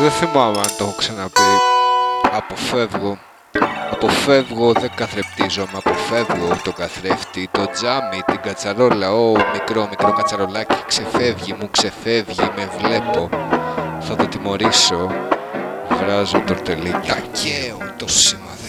Δεν θυμάμαι αν το έχω ξαναπεί. Αποφεύγω. Αποφεύγω, δεν καθρεπτίζομαι, αποφεύγω το καθρέφτη, το τζάμι, την κατσαρόλα, ο μικρό μικρό κατσαρολάκι ξεφεύγει, μου ξεφεύγει, με βλέπω, θα το τιμωρήσω, βράζω τορτελίκια, και το σημαδί.